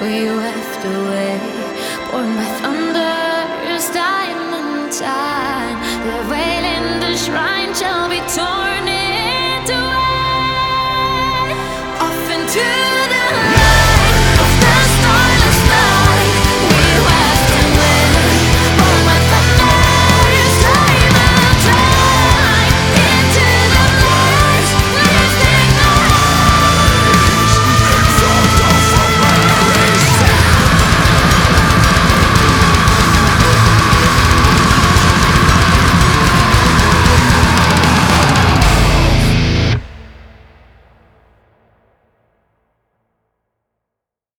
we left away. Born by thunders, diamond time. The veil in the shrine shall be torn into. Off into